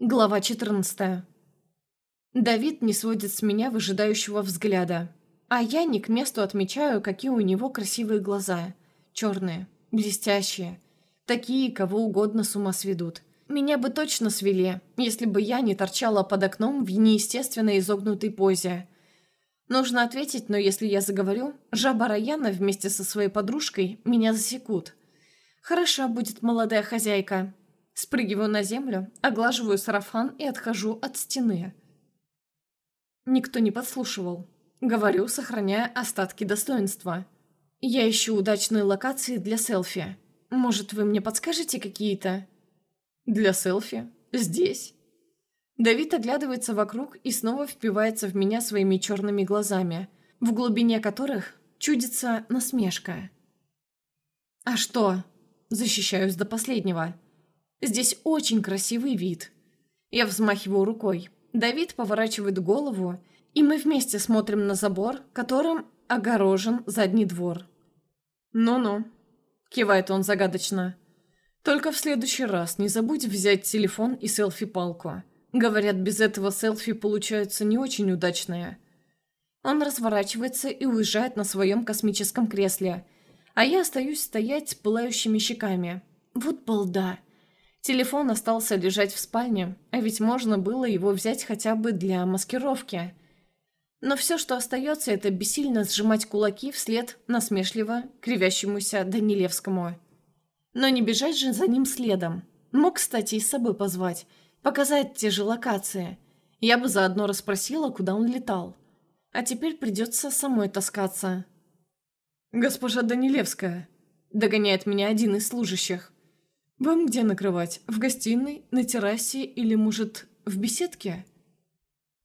Глава 14. Давид не сводит с меня выжидающего взгляда. А я не к месту отмечаю, какие у него красивые глаза. Черные, блестящие. Такие, кого угодно с ума сведут. Меня бы точно свели, если бы я не торчала под окном в неестественно изогнутой позе. Нужно ответить, но если я заговорю, жаба Раяна вместе со своей подружкой меня засекут. Хороша будет молодая хозяйка, Спрыгиваю на землю, оглаживаю сарафан и отхожу от стены. Никто не подслушивал. Говорю, сохраняя остатки достоинства. Я ищу удачные локации для селфи. Может, вы мне подскажете какие-то? Для селфи? Здесь? Давид оглядывается вокруг и снова впивается в меня своими черными глазами, в глубине которых чудится насмешка. «А что?» Защищаюсь до последнего. Здесь очень красивый вид. Я взмахиваю рукой. Давид поворачивает голову, и мы вместе смотрим на забор, которым огорожен задний двор. «Ну-ну», — кивает он загадочно. «Только в следующий раз не забудь взять телефон и селфи-палку. Говорят, без этого селфи получаются не очень удачные». Он разворачивается и уезжает на своем космическом кресле, а я остаюсь стоять с пылающими щеками. Вот балда. Телефон остался лежать в спальне, а ведь можно было его взять хотя бы для маскировки. Но все, что остается, это бессильно сжимать кулаки вслед насмешливо кривящемуся Данилевскому. Но не бежать же за ним следом. Мог, кстати, и с собой позвать, показать те же локации. Я бы заодно расспросила, куда он летал. А теперь придется самой таскаться. «Госпожа Данилевская», — догоняет меня один из служащих. «Вам где накрывать? В гостиной, на террасе или, может, в беседке?»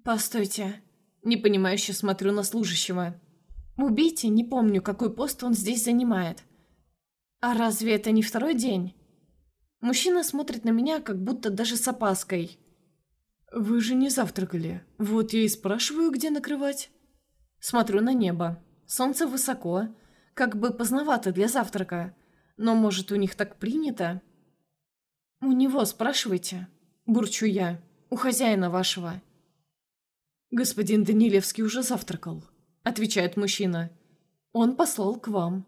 «Постойте». Непонимающе смотрю на служащего. «Убейте, не помню, какой пост он здесь занимает». «А разве это не второй день?» Мужчина смотрит на меня, как будто даже с опаской. «Вы же не завтракали. Вот я и спрашиваю, где накрывать». Смотрю на небо. Солнце высоко, как бы поздновато для завтрака. Но, может, у них так принято?» «У него спрашивайте», — бурчу я, — «у хозяина вашего». «Господин Данилевский уже завтракал», — отвечает мужчина. «Он послал к вам».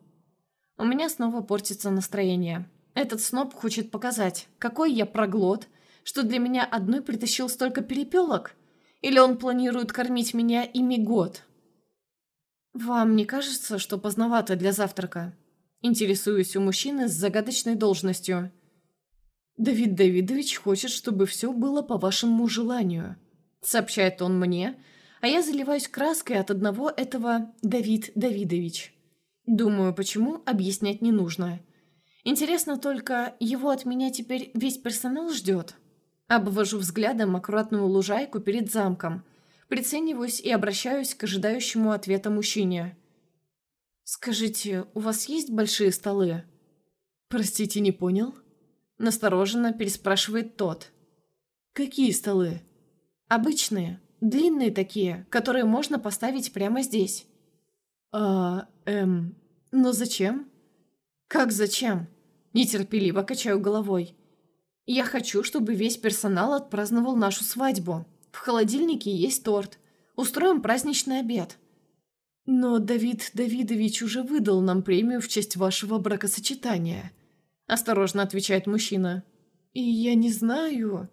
У меня снова портится настроение. Этот сноб хочет показать, какой я проглот, что для меня одной притащил столько перепелок? Или он планирует кормить меня ими год? «Вам не кажется, что поздновато для завтрака?» Интересуюсь у мужчины с загадочной должностью. «Давид Давидович хочет, чтобы все было по вашему желанию», — сообщает он мне, а я заливаюсь краской от одного этого «Давид Давидович». Думаю, почему, объяснять не нужно. Интересно только, его от меня теперь весь персонал ждет? Обвожу взглядом аккуратную лужайку перед замком, прицениваюсь и обращаюсь к ожидающему ответа мужчине. «Скажите, у вас есть большие столы?» «Простите, не понял?» Настороженно переспрашивает тот. «Какие столы?» «Обычные, длинные такие, которые можно поставить прямо здесь». «А, эм, но зачем?» «Как зачем?» Нетерпеливо качаю головой. «Я хочу, чтобы весь персонал отпраздновал нашу свадьбу. В холодильнике есть торт. Устроим праздничный обед». «Но Давид Давидович уже выдал нам премию в честь вашего бракосочетания», Осторожно отвечает мужчина. И я не знаю...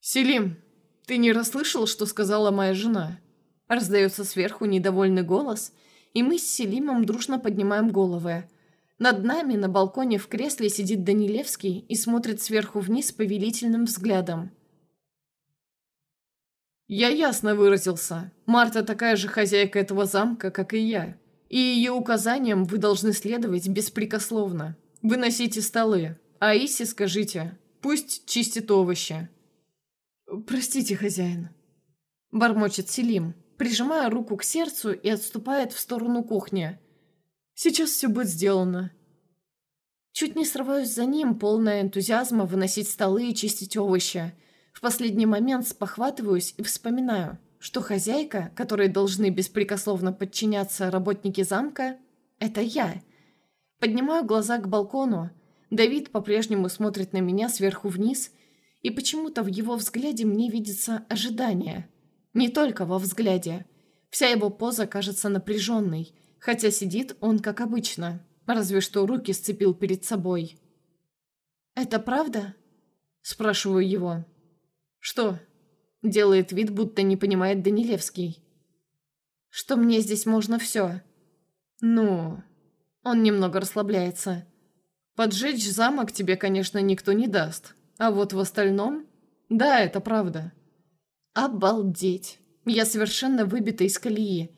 «Селим, ты не расслышал, что сказала моя жена?» Раздается сверху недовольный голос, и мы с Селимом дружно поднимаем головы. Над нами на балконе в кресле сидит Данилевский и смотрит сверху вниз повелительным взглядом. «Я ясно выразился. Марта такая же хозяйка этого замка, как и я и ее указаниям вы должны следовать беспрекословно. Выносите столы, а Исе скажите, пусть чистит овощи». «Простите, хозяин», – бормочет Селим, прижимая руку к сердцу и отступает в сторону кухни. «Сейчас все будет сделано». Чуть не срываюсь за ним, полная энтузиазма выносить столы и чистить овощи. В последний момент спохватываюсь и вспоминаю – что хозяйка, которой должны беспрекословно подчиняться работники замка, это я. Поднимаю глаза к балкону. Давид по-прежнему смотрит на меня сверху вниз, И почему-то в его взгляде мне видится ожидание. Не только во взгляде. Вся его поза кажется напряженной, хотя сидит он как обычно, разве что руки сцепил перед собой. «Это правда?» Спрашиваю его. «Что?» Делает вид, будто не понимает Данилевский. «Что мне здесь можно все?» «Ну...» Он немного расслабляется. «Поджечь замок тебе, конечно, никто не даст. А вот в остальном... Да, это правда». «Обалдеть! Я совершенно выбита из колеи.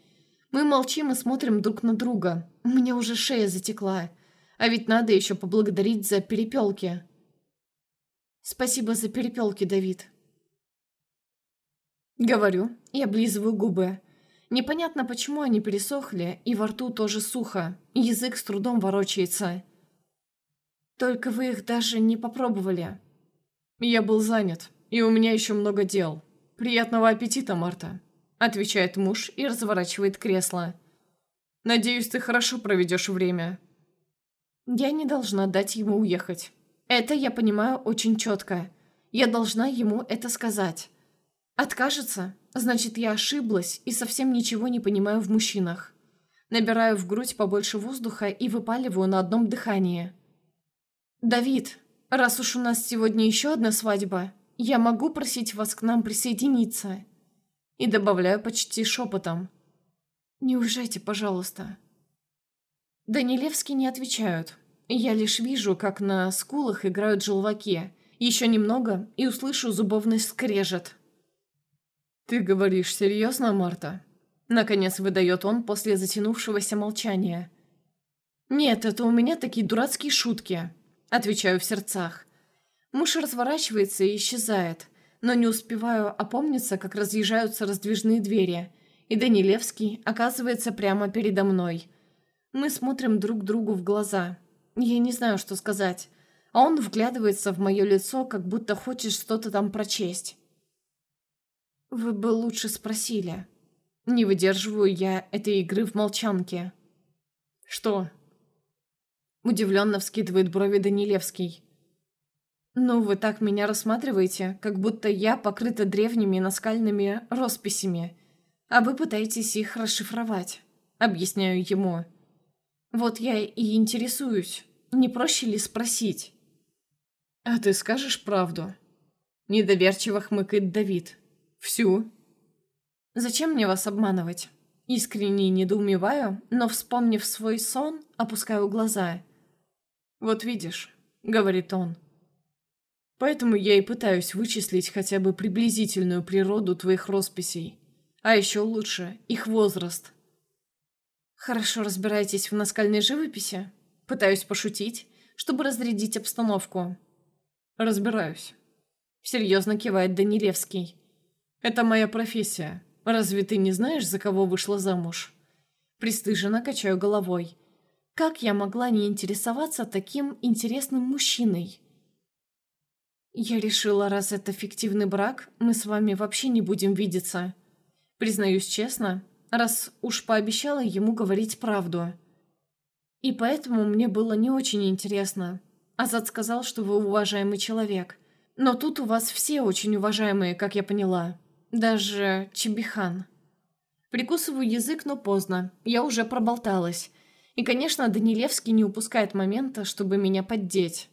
Мы молчим и смотрим друг на друга. У меня уже шея затекла. А ведь надо еще поблагодарить за перепелки». «Спасибо за перепелки, Давид». Говорю и облизываю губы. Непонятно, почему они пересохли, и во рту тоже сухо, язык с трудом ворочается. Только вы их даже не попробовали. Я был занят, и у меня еще много дел. Приятного аппетита, Марта. Отвечает муж и разворачивает кресло. Надеюсь, ты хорошо проведешь время. Я не должна дать ему уехать. Это я понимаю очень четко. Я должна ему это сказать. Откажется, значит, я ошиблась и совсем ничего не понимаю в мужчинах. Набираю в грудь побольше воздуха и выпаливаю на одном дыхании. «Давид, раз уж у нас сегодня еще одна свадьба, я могу просить вас к нам присоединиться?» И добавляю почти шепотом. «Не уезжайте, пожалуйста». Данилевский не отвечают. Я лишь вижу, как на скулах играют желваки. Еще немного, и услышу зубовный скрежет. «Ты говоришь серьезно, Марта?» Наконец выдает он после затянувшегося молчания. «Нет, это у меня такие дурацкие шутки», — отвечаю в сердцах. Муж разворачивается и исчезает, но не успеваю опомниться, как разъезжаются раздвижные двери, и Данилевский оказывается прямо передо мной. Мы смотрим друг другу в глаза — я не знаю, что сказать. А он вглядывается в мое лицо, как будто хочет что-то там прочесть. Вы бы лучше спросили. Не выдерживаю я этой игры в молчанке. Что? Удивленно вскидывает брови Данилевский. «Ну, вы так меня рассматриваете, как будто я покрыта древними наскальными росписями, а вы пытаетесь их расшифровать», — объясняю ему. Вот я и интересуюсь, не проще ли спросить? «А ты скажешь правду?» Недоверчиво хмыкает Давид. «Всю?» «Зачем мне вас обманывать?» Искренне недоумеваю, но, вспомнив свой сон, опускаю глаза. «Вот видишь», — говорит он. «Поэтому я и пытаюсь вычислить хотя бы приблизительную природу твоих росписей. А еще лучше — их возраст. «Хорошо разбираетесь в наскальной живописи?» Пытаюсь пошутить, чтобы разрядить обстановку. «Разбираюсь». Серьезно кивает Данилевский. «Это моя профессия. Разве ты не знаешь, за кого вышла замуж?» Пристыженно качаю головой. «Как я могла не интересоваться таким интересным мужчиной?» «Я решила, раз это фиктивный брак, мы с вами вообще не будем видеться. Признаюсь честно, раз уж пообещала ему говорить правду. И поэтому мне было не очень интересно. Азат сказал, что вы уважаемый человек. Но тут у вас все очень уважаемые, как я поняла. Даже Чебихан. Прикусываю язык, но поздно. Я уже проболталась. И, конечно, Данилевский не упускает момента, чтобы меня поддеть.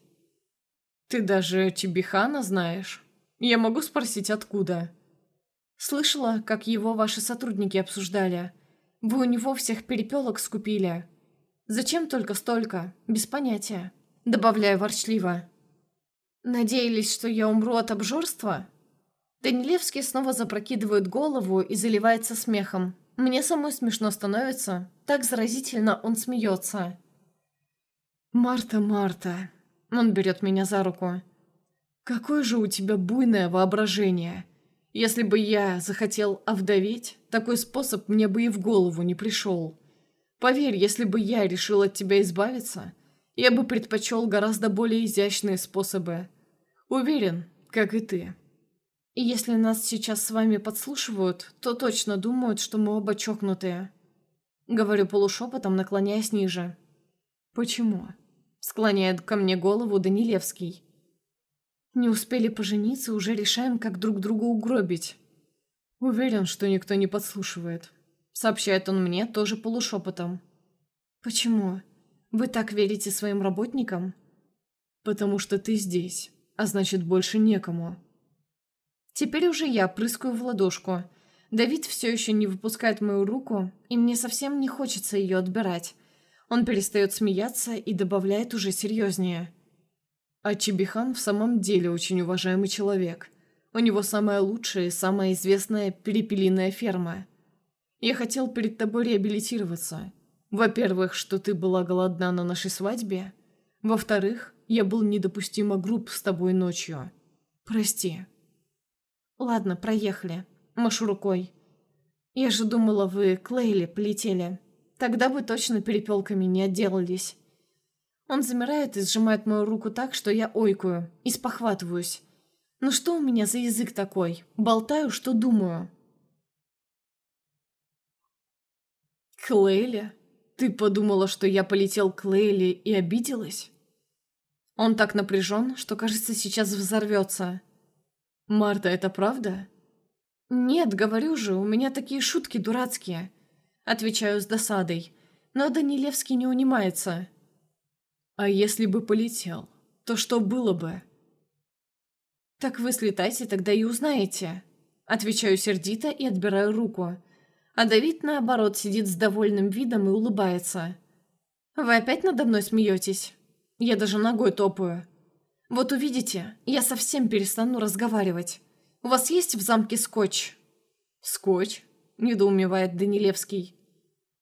«Ты даже Чебихана знаешь? Я могу спросить, откуда?» Слышала, как его ваши сотрудники обсуждали. Вы у него всех перепелок скупили. Зачем только столько? Без понятия. Добавляю ворчливо. Надеялись, что я умру от обжорства? Данилевский снова запрокидывает голову и заливается смехом. Мне самой смешно становится. Так заразительно он смеется. «Марта, Марта!» Он берет меня за руку. «Какое же у тебя буйное воображение!» Если бы я захотел овдоветь, такой способ мне бы и в голову не пришел. Поверь, если бы я решил от тебя избавиться, я бы предпочел гораздо более изящные способы. Уверен, как и ты. И если нас сейчас с вами подслушивают, то точно думают, что мы оба чокнутые. Говорю полушепотом, наклоняясь ниже. Почему? Склоняет ко мне голову Данилевский. Не успели пожениться, уже решаем, как друг друга угробить. Уверен, что никто не подслушивает. Сообщает он мне тоже полушепотом. Почему? Вы так верите своим работникам? Потому что ты здесь, а значит, больше некому. Теперь уже я прыскаю в ладошку. Давид все еще не выпускает мою руку, и мне совсем не хочется ее отбирать. Он перестает смеяться и добавляет уже серьезнее. А Чебихан в самом деле очень уважаемый человек. У него самая лучшая и самая известная перепелиная ферма. Я хотел перед тобой реабилитироваться. Во-первых, что ты была голодна на нашей свадьбе. Во-вторых, я был недопустимо груб с тобой ночью. Прости. Ладно, проехали. Машу рукой. Я же думала, вы к Лейле полетели. Тогда бы точно перепелками не отделались. Он замирает и сжимает мою руку так, что я ойкую и спохватываюсь. Ну что у меня за язык такой? Болтаю, что думаю. К Лейле? Ты подумала, что я полетел к Лейле и обиделась? Он так напряжен, что, кажется, сейчас взорвется. Марта, это правда? «Нет, говорю же, у меня такие шутки дурацкие». Отвечаю с досадой. Но Данилевский не унимается. «А если бы полетел, то что было бы?» «Так вы слетайте, тогда и узнаете». Отвечаю сердито и отбираю руку. А Давид, наоборот, сидит с довольным видом и улыбается. «Вы опять надо мной смеетесь?» Я даже ногой топаю. «Вот увидите, я совсем перестану разговаривать». «У вас есть в замке скотч?» «Скотч?» – недоумевает Данилевский.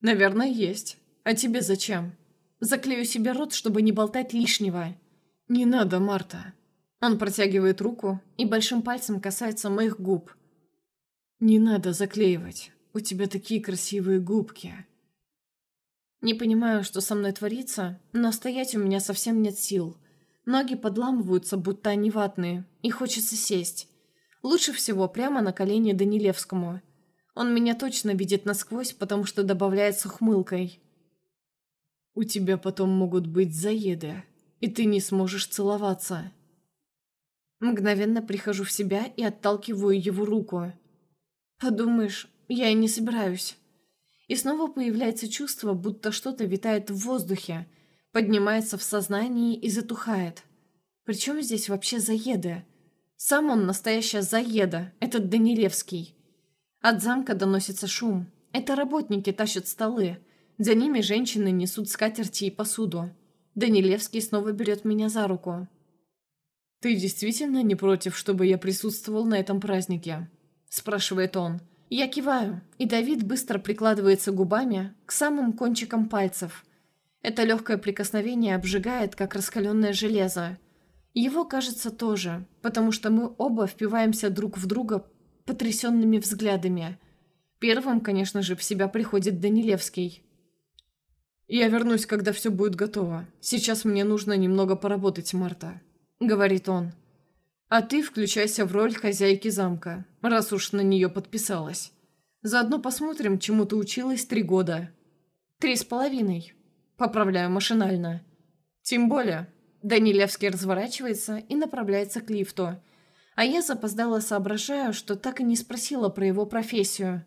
«Наверное, есть. А тебе зачем?» «Заклею себе рот, чтобы не болтать лишнего». «Не надо, Марта». Он протягивает руку и большим пальцем касается моих губ. «Не надо заклеивать. У тебя такие красивые губки». Не понимаю, что со мной творится, но стоять у меня совсем нет сил. Ноги подламываются, будто они ватные, и хочется сесть. Лучше всего прямо на колени Данилевскому. Он меня точно видит насквозь, потому что добавляет с ухмылкой. «У тебя потом могут быть заеды, и ты не сможешь целоваться». Мгновенно прихожу в себя и отталкиваю его руку. «Подумаешь, я и не собираюсь». И снова появляется чувство, будто что-то витает в воздухе, поднимается в сознании и затухает. Причем здесь вообще заеды? Сам он настоящая заеда, этот Данилевский. От замка доносится шум. Это работники тащат столы. За ними женщины несут скатерти и посуду. Данилевский снова берет меня за руку. «Ты действительно не против, чтобы я присутствовал на этом празднике?» спрашивает он. Я киваю, и Давид быстро прикладывается губами к самым кончикам пальцев. Это легкое прикосновение обжигает, как раскаленное железо. Его, кажется, тоже, потому что мы оба впиваемся друг в друга потрясенными взглядами. Первым, конечно же, в себя приходит Данилевский. «Я вернусь, когда все будет готово. Сейчас мне нужно немного поработать, Марта», — говорит он. «А ты включайся в роль хозяйки замка, раз уж на нее подписалась. Заодно посмотрим, чему ты училась три года». «Три с половиной», — поправляю машинально. «Тем более, Данилевский разворачивается и направляется к лифту. А я запоздала соображаю, что так и не спросила про его профессию.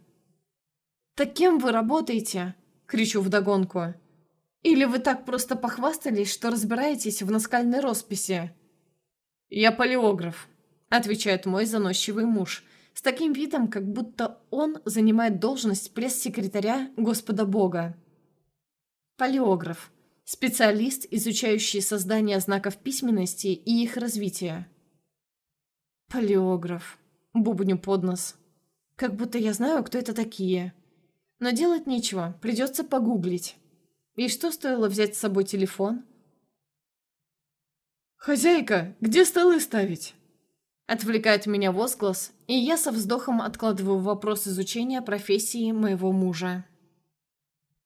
«Так кем вы работаете?» – кричу вдогонку. «Или вы так просто похвастались, что разбираетесь в наскальной росписи?» «Я палеограф», – отвечает мой заносчивый муж, с таким видом, как будто он занимает должность пресс-секретаря Господа Бога. Палеограф. Специалист, изучающий создание знаков письменности и их развитие. Палеограф. Бубню под нос. Как будто я знаю, кто это такие. Но делать нечего, придется погуглить. И что стоило взять с собой телефон? «Хозяйка, где столы ставить?» Отвлекает меня возглас, и я со вздохом откладываю вопрос изучения профессии моего мужа.